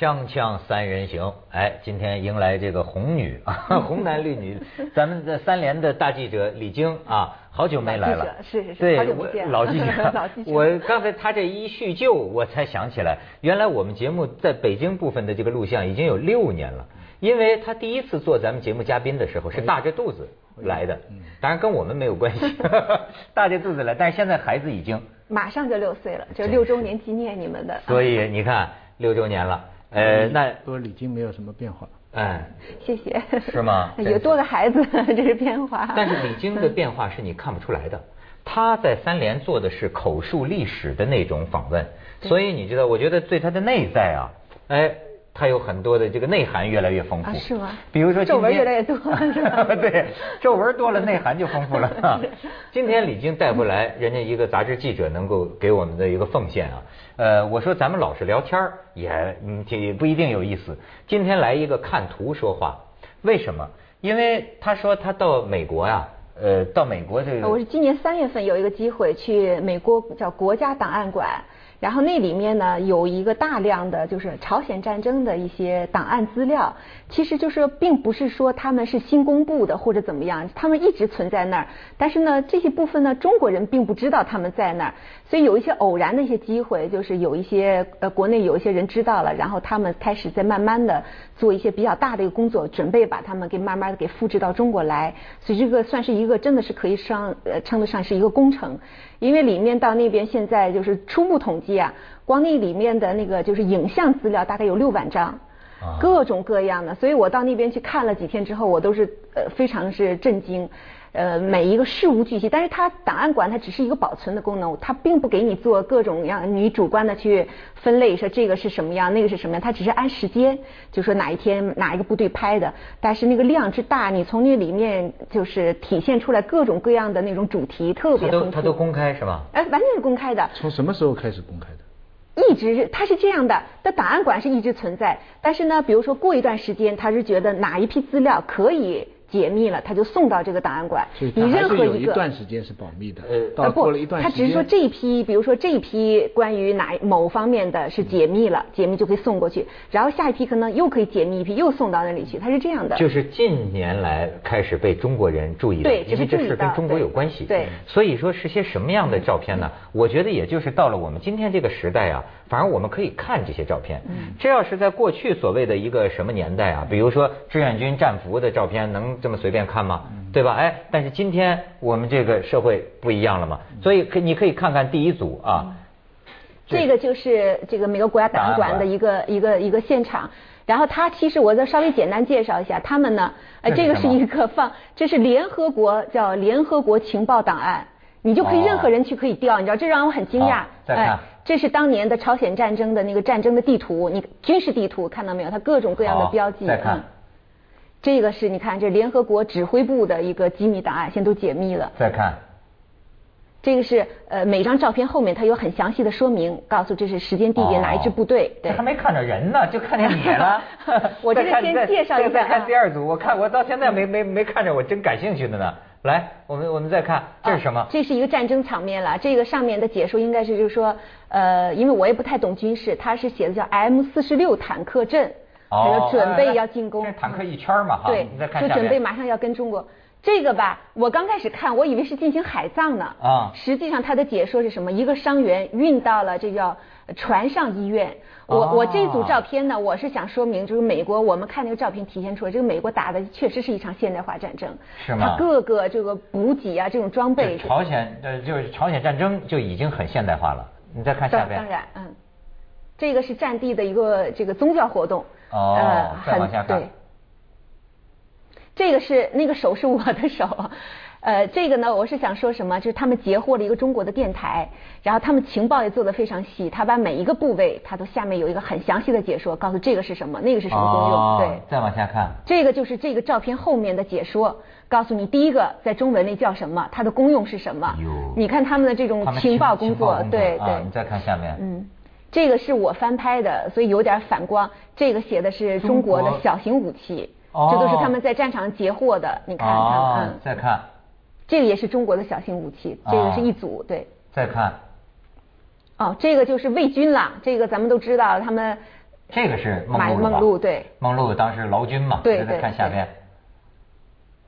锵锵三人行，哎，今天迎来这个红女啊，红男绿女，咱们的三联的大记者李菁啊，好久没来了，是是是，对，好久不见。老记者，老记者。我刚才他这一叙旧，我才想起来，原来我们节目在北京部分的这个录像已经有六年了，因为他第一次做咱们节目嘉宾的时候是大着肚子来的，当然跟我们没有关系，大着肚子来，但是现在孩子已经。马上就六岁了，就六周年纪念你们的。所以你看六周年了，呃，那不过李菁没有什么变化。哎，谢谢。是吗 有多个孩子，这是变化。但是李菁的变化是你看不出来的。他在三联做的是口述历史的那种访问，所以你知道，我觉得对他的内在啊，哎，他有很多的这个内涵越来越丰富。啊是吗比如说皱纹越来越多 是吧对，皱纹多了，内涵就丰富了。今天李菁带回来，人家一个杂志记者能够给我们的一个奉献啊。呃，我说咱们老是聊天儿也嗯也不一定有意思。今天来一个看图说话，为什么？因为他说他到美国呀、呃，到美国这个我是今年三月份有一个机会去美国叫国家档案馆，然后那里面呢有一个大量的就是朝鲜战争的一些档案资料，其实就是并不是说他们是新公布的或者怎么样，他们一直存在那儿，但是呢这些部分呢中国人并不知道他们在那儿，所以有一些偶然的一些机会，就是有一些呃国内有一些人知道了，然后他们开始在慢慢的做一些比较大的一个工作，准备把他们给慢慢的给复制到中国来，所以这个算是一个真的是可以上呃称得上是一个工程，因为里面到那边现在就是初步统计啊，光那里面的那个就是影像资料大概有六万张。啊各种各样的，所以我到那边去看了几天之后，我都是呃非常是震惊，呃每一个事无巨细，但是它档案馆它只是一个保存的功能，它并不给你做各种样你主观的去分类，说这个是什么样，那个是什么样，它只是按时间，就说哪一天哪一个部队拍的，但是那个量之大，你从那里面就是体现出来各种各样的那种主题，特别丰富。都它都公开是吧？哎，完全是公开的。从什么时候开始公开的？一直是它是这样的，的档案馆是一直存在，但是呢，比如说过一段时间，他是觉得哪一批资料可以解密了，他就送到这个档案馆。你任何一个段时间是保密的。呃到过了一，段时间，他只是说这一批，比如说这一批关于哪某方面的是解密了，解密就可以送过去，然后下一批可能又可以解密一批，又送到那里去，他是这样的。就是近年来开始被中国人注意到，对因为这事跟中国有关系。对所以说是些什么样的照片呢？我觉得也就是到了我们今天这个时代啊，反而我们可以看这些照片。嗯这要是在过去所谓的一个什么年代啊，比如说志愿军战俘的照片，能这么随便看吗？嗯对吧？哎，但是今天我们这个社会不一样了嘛，所以可你可以看看第一组啊。这个就是这个美国国家档案馆的一个一个一个现场。然后它其实我再稍微简单介绍一下，他们呢，呃，这个是一个放，这是联合国叫联合国情报档案，你就可以哦任何人去可以调，你知道这让我很惊讶好。再看这是当年的朝鲜战争的那个战争的地图，你军事地图看到没有？它各种各样的标记。再看嗯这个是你看，这联合国指挥部的一个机密档案，现在都解密了。再看，这个是呃每张照片后面它有很详细的说明，告诉这是时间地点哪一支部队。对。这还没看着人呢，就看见你了 我这个先介绍一下再再看啊第二组，我看我到现在没没没看着我真感兴趣的呢。来，我们我们再看，这是什么啊？这是一个战争场面了。这个上面的解说应该是就是说，呃，因为我也不太懂军事，它是写的叫 M 四十六坦克阵，他说准备要进攻。哦这坦克一圈嘛哈。对你再，看说下面。准备马上要跟中国。这个吧，我刚开始看，我以为是进行海葬呢。啊实际上他的解说是什么？一个伤员运到了这叫船上医院。我、哦我这组照片呢，我是想说明，就是美国，我们看那个照片体现出来，这个美国打的确实是一场现代化战争。是吗它各个这个补给啊，这种装备这。朝鲜呃就是朝鲜战争就已经很现代化了。你再看下边。当当然，嗯，这个是战地的一个这个宗教活动。哦呃，很再往下看对。这个是那个手是我的手，呃，这个呢，我是想说什么？就是他们截获了一个中国的电台，然后他们情报也做得非常细，他把每一个部位，他都下面有一个很详细的解说，告诉这个是什么，那个是什么功用，哦对。再往下看。这个就是这个照片后面的解说，告诉你第一个在中文里叫什么，它的功用是什么。你看他们的这种情报情工作，对啊对你。再看下面。嗯，这个是我翻拍的，所以有点反光。这个写的是中国的小型武器，哦这都是他们在战场截获的。你看看，哦嗯，再看，这个也是中国的小型武器，这个是一组，对。再看。哦，这个就是魏军了，这个咱们都知道，他们这个是马梦露吧梦露对梦露当时劳军嘛，对对看下边。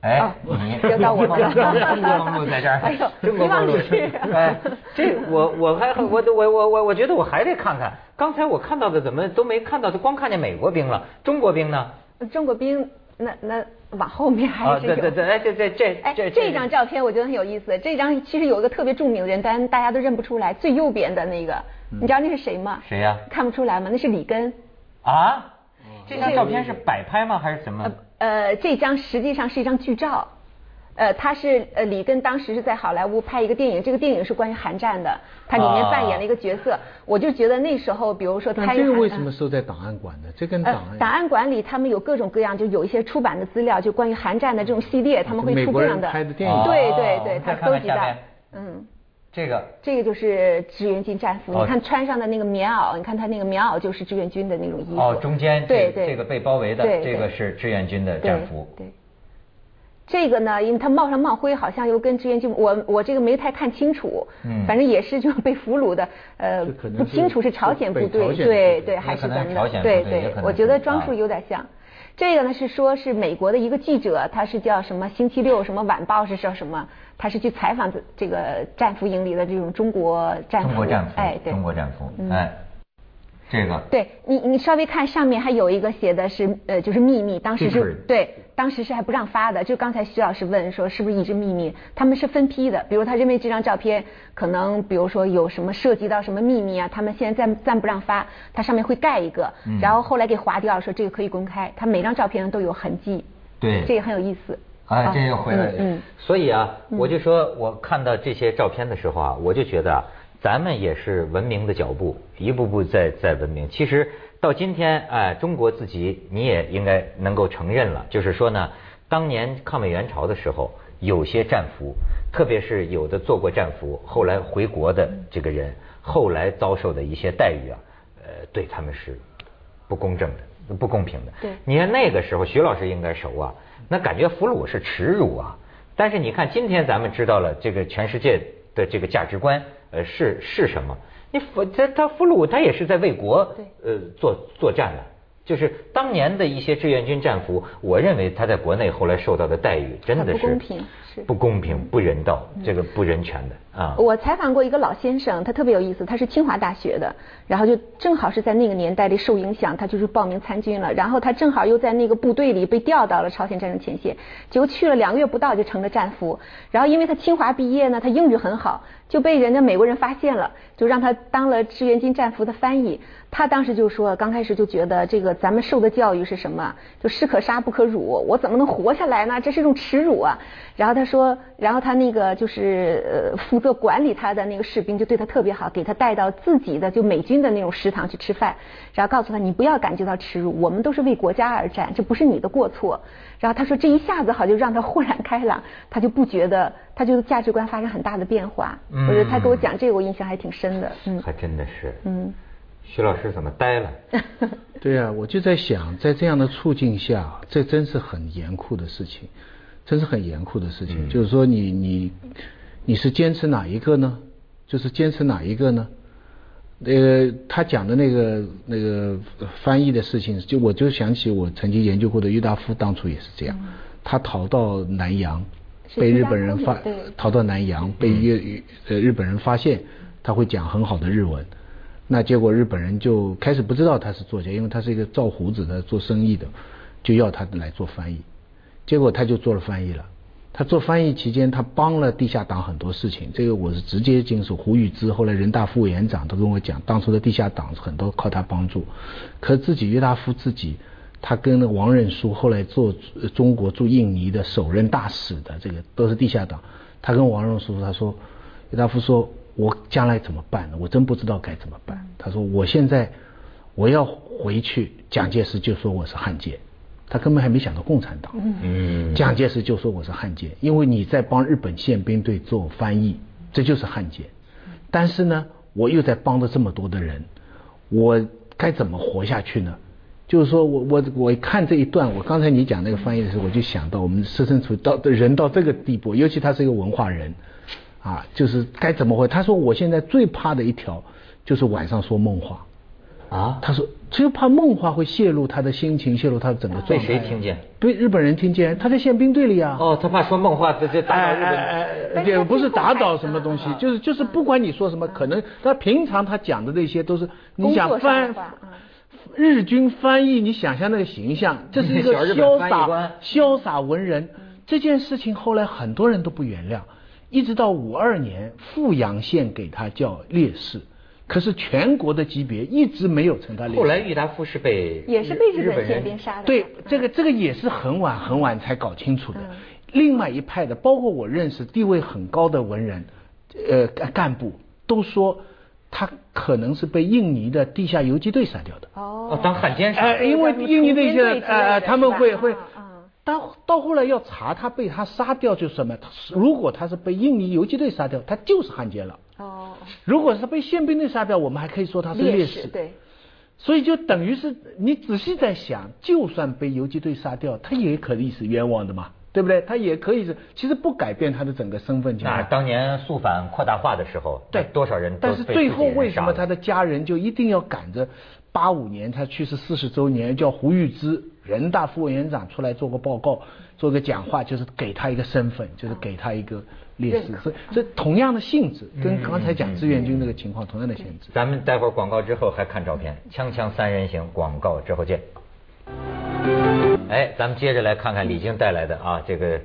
哎哦，你又到我了中国梦露在这儿哎呦，中国梦露你 哎，这我我还我我我我我觉得我还得看看，刚才我看到的怎么都没看到，就光看见美国兵了，中国兵呢？中国兵那那往后面还啊，是有。对对对，哎这这这哎，这这张照片我觉得很有意思。这张其实有一个特别著名的人，但大家都认不出来。最右边的那个，你知道那是谁吗？谁呀看不出来吗？那是里根。啊？这张照片是摆拍吗？还是什么？呃，这张实际上是一张剧照。呃，他是呃里根当时是在好莱坞拍一个电影，这个电影是关于韩战的，他里面扮演了一个角色。我就觉得那时候，比如说他拍韩这个为什么收在档案馆呢？这跟档呃案，档案馆里他们有各种各样，就有一些出版的资料，就关于韩战的这种系列，他们会出这样的。拍的电影对哦对对，他再看看搜集的。嗯，这个这个就是志愿军战服，哦你看穿上的那个棉袄，你看他那个棉袄就是志愿军的那种衣服。哦，中间对对这这个被包围的这个是志愿军的战服。对。这个呢，因为他帽上帽徽，好像又跟志愿军，我我这个没太看清楚，嗯反正也是就是被俘虏的，呃，不清楚是朝鲜部队，对对，还是咱们的是朝鲜，对对我觉得装束有点像。这个呢是说是美国的一个记者，他是叫什么星期六什么晚报是叫什么，他是去采访这这个战俘营里的这种中国战俘，中国战俘，哎，对，中国战俘，嗯哎，这个对你，你稍微看上面还有一个写的是呃，就是秘密，当时是对，当时是还不让发的。就刚才徐老师问说是不是一直秘密，他们是分批的。比如他认为这张照片可能，比如说有什么涉及到什么秘密啊，他们现在暂暂不让发，它上面会盖一个，嗯然后后来给划掉，说这个可以公开。他每张照片上都有痕迹，对这也很有意思。哎，啊这又回来了。嗯嗯所以啊，我就说我看到这些照片的时候啊，我就觉得啊，咱们也是文明的脚步，一步步在在文明。其实到今天，哎，中国自己你也应该能够承认了，就是说呢，当年抗美援朝的时候，有些战俘，特别是有的做过战俘，后来回国的这个人，后来遭受的一些待遇啊，呃，对他们是不公正的、不公平的。对你看那个时候，徐老师应该熟啊，那感觉俘虏是耻辱啊。但是你看今天咱们知道了这个全世界的这个价值观，呃，是是什么？你俘他他俘虏他也是在为国呃作作战的。就是当年的一些志愿军战俘，我认为他在国内后来受到的待遇真的是不公平是。不公平、不人道，这个不人权的啊。我采访过一个老先生，他特别有意思，他是清华大学的，然后就正好是在那个年代里受影响，他就是报名参军了，然后他正好又在那个部队里被调到了朝鲜战争前线，结果去了两个月不到就成了战俘，然后因为他清华毕业呢，他英语很好，就被人家美国人发现了，就让他当了志愿军战俘的翻译。他当时就说，刚开始就觉得这个咱们受的教育是什么？就士可杀不可辱，我怎么能活下来呢？这是一种耻辱啊！然后他说，然后他那个就是呃负责管理他的那个士兵就对他特别好，给他带到自己的就美军的那种食堂去吃饭，然后告诉他你不要感觉到耻辱，我们都是为国家而战，这不是你的过错。然后他说这一下子好就让他豁然开朗，他就不觉得他就是价值观发生很大的变化。嗯我觉得他给我讲这个，我印象还挺深的。嗯还真的是。嗯。徐老师怎么呆了？对啊，我就在想，在这样的处境下，这真是很严酷的事情，真是很严酷的事情。嗯就是说你，你你是坚持哪一个呢？就是坚持哪一个呢？呃，他讲的那个那个翻译的事情，就我就想起我曾经研究过的郁达夫，当初也是这样，他逃到南洋，被日本人发逃到南洋，被越呃日本人发现他会讲很好的日文，那结果日本人就开始不知道他是作家，因为他是一个照胡子的做生意的，就要他来做翻译，结果他就做了翻译了。他做翻译期间，他帮了地下党很多事情，这个我是直接经手。胡玉芝后来人大副委员长都跟我讲，当初的地下党很多靠他帮助，可自己郁达夫自己。他跟那个王任书后来做呃中国驻印尼的首任大使的，这个都是地下党。他跟王任书他说，郁达夫说：“我将来怎么办呢？我真不知道该怎么办。”他说：“我现在我要回去，蒋介石就说我是汉奸，他根本还没想到共产党。嗯蒋介石就说我是汉奸，因为你在帮日本宪兵队做翻译，这就是汉奸。但是呢，我又在帮着这么多的人，我该怎么活下去呢？就是说我我我看这一段，我刚才你讲那个翻译的时候，我就想到我们设身处到的人到这个地步，尤其他是一个文化人，啊，就是该怎么活？他说我现在最怕的一条就是晚上说梦话。啊他说就怕梦话会泄露他的心情，泄露他的整个状态。被谁听见？被日本人听见，他在宪兵队里啊。哦，他怕说梦话，这这打扰日本。哎哎，也不是打倒什么东西，就是就是不管你说什么，可能他平常他讲的那些都是你想翻日军翻译，你想象那个形象，这是一个潇洒潇洒文人。这件事情后来很多人都不原谅，一直到五二年富阳县给他叫烈士。可是全国的级别一直没有成他烈士。后来郁达夫是被也是被日本宪兵杀的。对，这个这个也是很晚很晚才搞清楚的。另外一派的，包括我认识地位很高的文人，呃干干部都说他可能是被印尼的地下游击队杀掉的。哦，当汉奸杀。因为印尼那些呃他们会会。到到后来要查他被他杀掉就是什么？如果他是被印尼游击队杀掉，他就是汉奸了。哦。如果是被宪兵队杀掉，我们还可以说他是烈士。对。所以就等于是你仔细在想，就算被游击队杀掉，他也可以是冤枉的嘛，对不对？他也可以是，其实不改变他的整个身份。那当年肃反扩大化的时候，对多少人？但是最后为什么他的家人就一定要赶着八五年他去世四十周年，叫胡玉芝？人大副委员长出来做个报告，做个讲话，就是给他一个身份，就是给他一个烈士。所以，这同样的性质，跟刚才讲志愿军那个情况同样的性质。咱们待会儿广告之后还看照片，锵锵三人行，广告之后见。哎，咱们接着来看看李菁带来的啊，这个。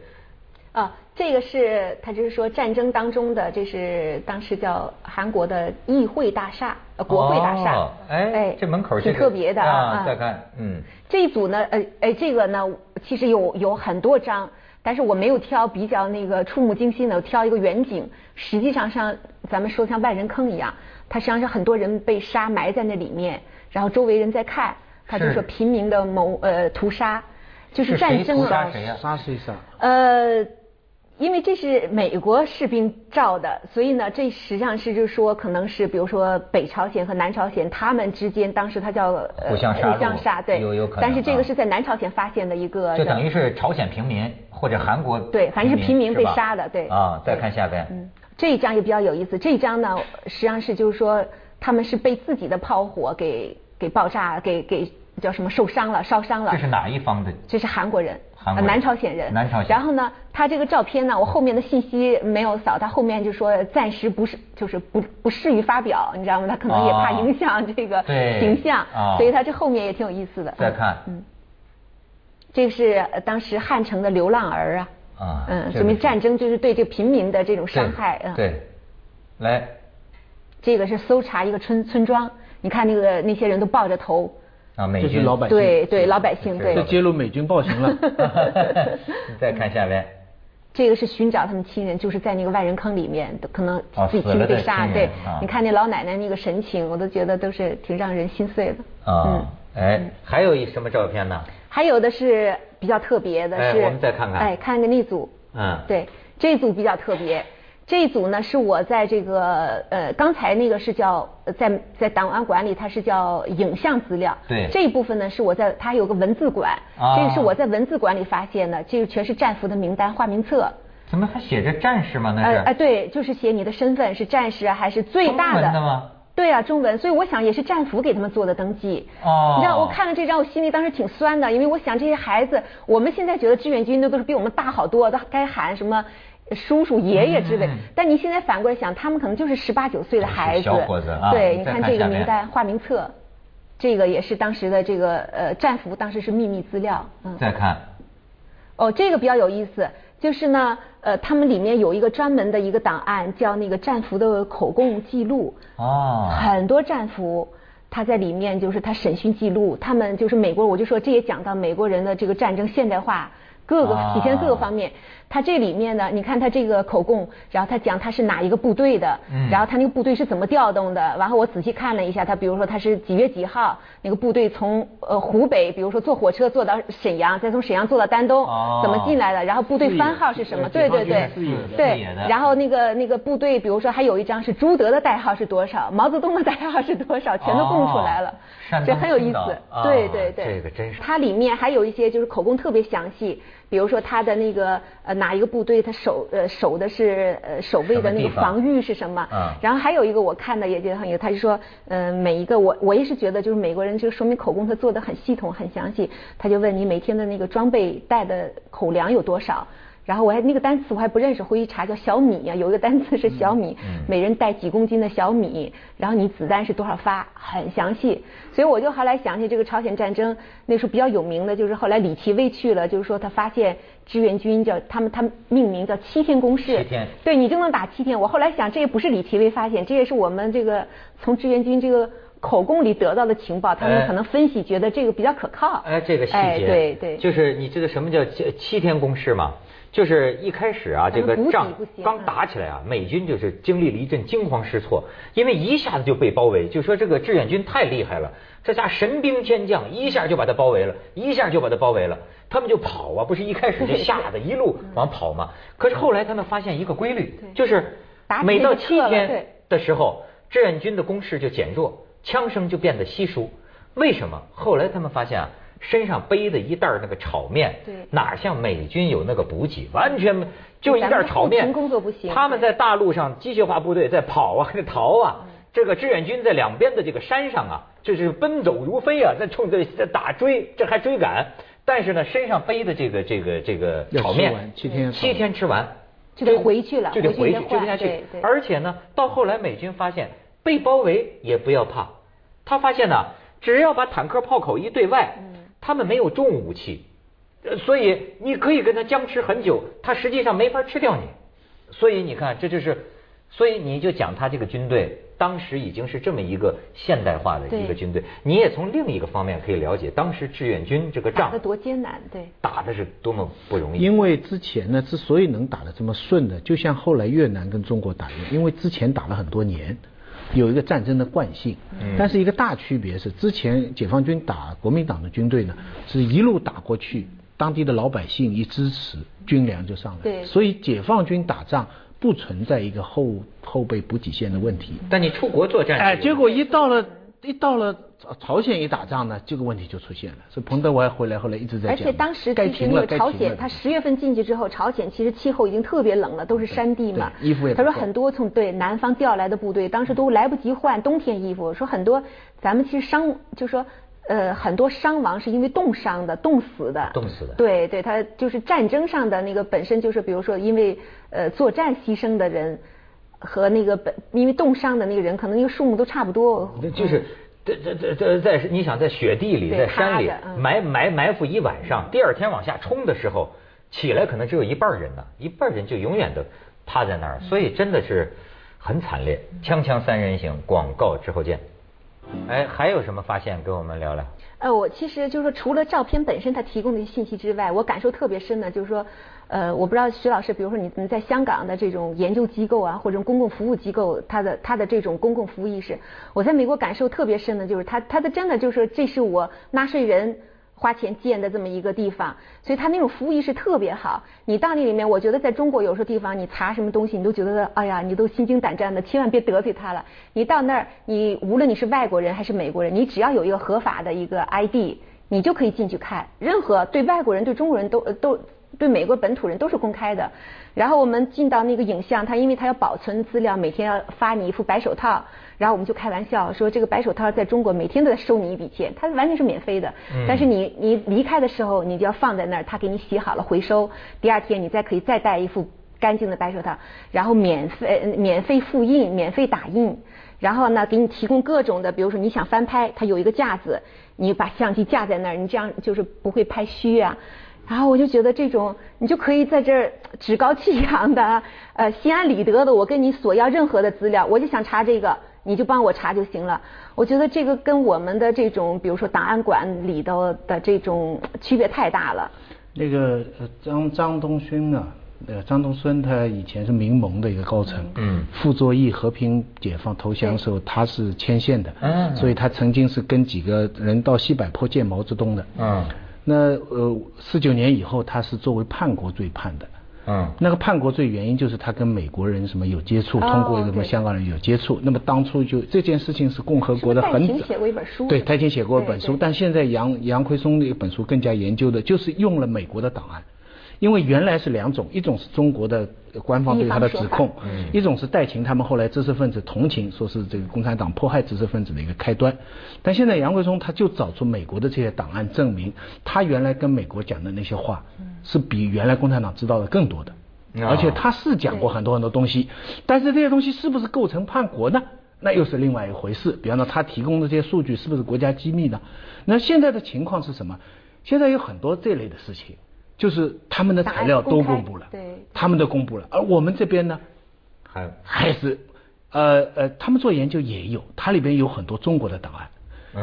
啊，这个是他就是说战争当中的，这是当时叫韩国的议会大厦，呃，国会大厦。哎，这门口挺特别的啊。再看，嗯，这一组呢，呃，哎，这个呢，其实有有很多张，但是我没有挑比较那个触目惊心的，我挑一个远景。实际上像咱们说像万人坑一样，它实际上是很多人被杀埋在那里面，然后周围人在看，他就说平民的谋呃屠杀，就是战争了。谁杀谁杀？呃。因为这是美国士兵照的，所以呢，这实际上是就是说，可能是比如说北朝鲜和南朝鲜他们之间，当时他叫互相杀，互相杀，对，有有可能。但是这个是在南朝鲜发现的一个，就等于是朝鲜平民或者韩国对，反正是平民被杀的，对。啊，再看下边，嗯，这一张也比较有意思。这一张呢，实际上是就是说，他们是被自己的炮火给给爆炸，给给叫什么受伤了，烧伤了。这是哪一方的？这是韩国人。韩南朝鲜人，南朝鲜。然后呢，他这个照片呢，我后面的信息没有扫，他后面就说暂时不是，就是不不适于发表，你知道吗？他可能也怕影响这个形象，所以他这后面也挺有意思的。再看，嗯，这是当时汉城的流浪儿啊，啊，嗯，说明战争就是对这个平民的这种伤害，嗯，对，来，这个是搜查一个村村庄，你看那个那些人都抱着头。啊，美军老百姓对对老百姓对，这揭露美军暴行了。你再看下面，这个是寻找他们亲人，就是在那个万人坑里面，可能自己亲人被杀。对，你看那老奶奶那个神情，我都觉得都是挺让人心碎的。啊，哎，还有一什么照片呢？还有的是比较特别的，是我们再看看，哎，看个那组，嗯，对，这组比较特别。这一组呢是我在这个呃刚才那个是叫在在档案馆里它是叫影像资料，对这一部分呢是我在它有个文字馆，这个是我在文字馆里发现的，这个全是战俘的名单花名册。怎么还写着战士吗？那是？哎对，就是写你的身份是战士啊还是最大的？中文的吗？对啊，中文，所以我想也是战俘给他们做的登记。哦。你知道我看了这张，我心里当时挺酸的，因为我想这些孩子，我们现在觉得志愿军那都是比我们大好多，都该喊什么？叔叔、爷爷之类，但你现在反过来想，他们可能就是十八九岁的孩子。小伙子啊！对，你看这个名单、花名册，这个也是当时的这个呃战俘，当时是秘密资料。嗯。再看。哦，这个比较有意思，就是呢，呃，他们里面有一个专门的一个档案，叫那个战俘的口供记录。哦。很多战俘他在里面，就是他审讯记录，他们就是美国，我就说这也讲到美国人的这个战争现代化各个体现各个方面。他这里面呢，你看他这个口供，然后他讲他是哪一个部队的，然后他那个部队是怎么调动的，然后我仔细看了一下，他比如说他是几月几号，那个部队从呃湖北，比如说坐火车坐到沈阳，再从沈阳坐到丹东，怎么进来的，然后部队番号是什么？对对对，对，然后那个那个部队，比如说还有一张是朱德的代号是多少，毛泽东的代号是多少，全都供出来了，这很有意思，对对对，这个真是。它里面还有一些就是口供特别详细。比如说他的那个呃哪一个部队他守呃守的是呃守卫的那个防御是什么？嗯。然后还有一个我看的也觉得很有，他就说嗯每一个我我也是觉得就是美国人就说明口供他做的很系统很详细，他就问你每天的那个装备带的口粮有多少？然后我还那个单词我还不认识，回去查叫小米呀，有一个单词是小米，每人带几公斤的小米，然后你子弹是多少发，很详细。所以我就后来想起这个朝鲜战争，那时候比较有名的就是后来李奇微去了，就是说他发现志愿军叫他们他们命名叫七天攻势，七天，对你就能打七天。我后来想这也不是李奇微发现，这也是我们这个从志愿军这个口供里得到的情报，他们可能分析觉得这个比较可靠。哎，这个细节，对对，就是你知道什么叫七七天攻势吗？就是一开始啊，这个仗刚打起来啊，美军就是经历了一阵惊慌失措，因为一下子就被包围，就说这个志愿军太厉害了，这家神兵天将一下就把他包围了，一下就把他包围了，他们就跑啊，不是一开始就吓得一路 往跑嘛？可是后来他们发现一个规律，就是每到七天的时候，志愿军的攻势就减弱，枪声就变得稀疏。为什么？后来他们发现啊。身上背的一袋那个炒面，哪像美军有那个补给，完全就一袋炒面。工作不行。他们在大陆上机械化部队在跑啊，在逃啊。这个志愿军在两边的这个山上啊，就是奔走如飞啊，在冲着在打追，这还追赶。但是呢，身上背的这个这个这个炒面，七天七天吃完就得回去了，就得回去吃不下去。而且呢，到后来美军发现被包围也不要怕，他发现呢，只要把坦克炮口一对外。他们没有重武器，所以你可以跟他僵持很久，他实际上没法吃掉你。所以你看，这就是，所以你就讲他这个军队当时已经是这么一个现代化的一个军队。你也从另一个方面可以了解，当时志愿军这个仗打得多艰难，对，打的是多么不容易。因为之前呢，之所以能打得这么顺的，就像后来越南跟中国打一样，因为之前打了很多年。有一个战争的惯性，但是一个大区别是，之前解放军打国民党的军队呢，是一路打过去，当地的老百姓一支持，军粮就上来，所以解放军打仗不存在一个后后备补给线的问题。但你出国作战，哎，结果一到了。一到了朝朝鲜一打仗呢，这个问题就出现了。所以彭德怀回来后来一直在讲，而且当时其实那个朝鲜，他十月份进去之后，朝鲜其实气候已经特别冷了，都是山地嘛。衣服也。他说很多从对南方调来的部队，当时都来不及换冬天衣服。说很多咱们其实伤，就说呃很多伤亡是因为冻伤的、冻死的。冻死的。对对，他就是战争上的那个本身就是，比如说因为呃作战牺牲的人。和那个本因为冻伤的那个人，可能那个数目都差不多。就是这这这这在你想在雪地里，在山里埋埋埋伏一晚上，第二天往下冲的时候，起来可能只有一半人呢，一半人就永远的趴在那儿，所以真的是很惨烈。锵锵三人行，广告之后见。哎，还有什么发现？跟我们聊聊。呃，我其实就是说，除了照片本身它提供的信息之外，我感受特别深的，就是说，呃，我不知道徐老师，比如说你你在香港的这种研究机构啊，或者公共服务机构，它的它的这种公共服务意识，我在美国感受特别深的，就是它它的真的就是这是我纳税人。花钱建的这么一个地方，所以他那种服务意识特别好。你到那里面，我觉得在中国有时候地方，你查什么东西，你都觉得哎呀，你都心惊胆战的，千万别得罪他了。你到那儿，你无论你是外国人还是美国人，你只要有一个合法的一个 ID，你就可以进去看。任何对外国人、对中国人都都对美国本土人都是公开的。然后我们进到那个影像，他因为他要保存资料，每天要发你一副白手套。然后我们就开玩笑说，这个白手套在中国每天都在收你一笔钱，它完全是免费的。但是你你离开的时候，你就要放在那儿，他给你洗好了回收。第二天你再可以再戴一副干净的白手套，然后免费免费复印、免费打印。然后呢，给你提供各种的，比如说你想翻拍，它有一个架子，你把相机架在那儿，你这样就是不会拍虚啊。然后我就觉得这种，你就可以在这儿趾高气扬的、呃心安理得的，我跟你索要任何的资料，我就想查这个。你就帮我查就行了。我觉得这个跟我们的这种，比如说档案馆里头的这种区别太大了。那个张张东勋啊，呃张东孙他以前是民盟的一个高层，嗯，傅作义和平解放投降的时候他是牵线的，嗯，所以他曾经是跟几个人到西柏坡见毛泽东的，嗯，那呃四九年以后他是作为叛国罪判的。嗯，那个叛国罪原因就是他跟美国人什么有接触，通过什么香港人有接触。那么当初就这件事情是共和国的很早写过一本书，对，他以前写过一本书，但现在杨杨奎松那本书更加研究的就是用了美国的档案，因为原来是两种，一种是中国的官方对他的指控，一种是戴晴他们后来知识分子同情，说是这个共产党迫害知识分子的一个开端。但现在杨贵松他就找出美国的这些档案，证明他原来跟美国讲的那些话，是比原来共产党知道的更多的，而且他是讲过很多很多东西，但是这些东西是不是构成叛国呢？那又是另外一回事。比方说他提供的这些数据是不是国家机密呢？那现在的情况是什么？现在有很多这类的事情。就是他们的材料都公布了，对，他们都公布了，而我们这边呢，还还是，呃呃，他们做研究也有，它里边有很多中国的档案，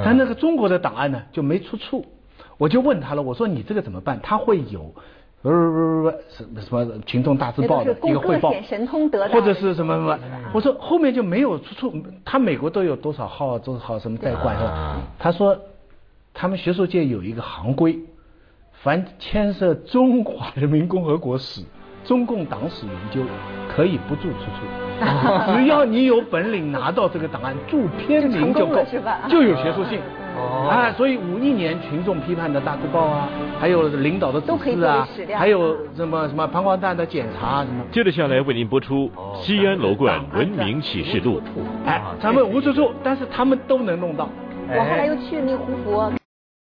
但那个中国的档案呢就没出处，我就问他了，我说你这个怎么办？他会有，不不不不什么什么群众大字报的一个汇报，或者是什么什么，我说后面就没有出处，他美国都有多少号多少号什么代管是吧？他说他们学术界有一个行规。凡牵涉中华人民共和国史、中共党史研究，可以不注出处，只要你有本领拿到这个档案，注篇名就够，就有学术性。哦啊，所以五一年群众批判的大字报啊，还有领导的指示啊，还有什么什么膀胱蛋的检查啊什么。接着下来为您播出《西安楼冠文明启示录》。哎，咱们无出处，但是他们都能弄到。我后来又去那个胡佛。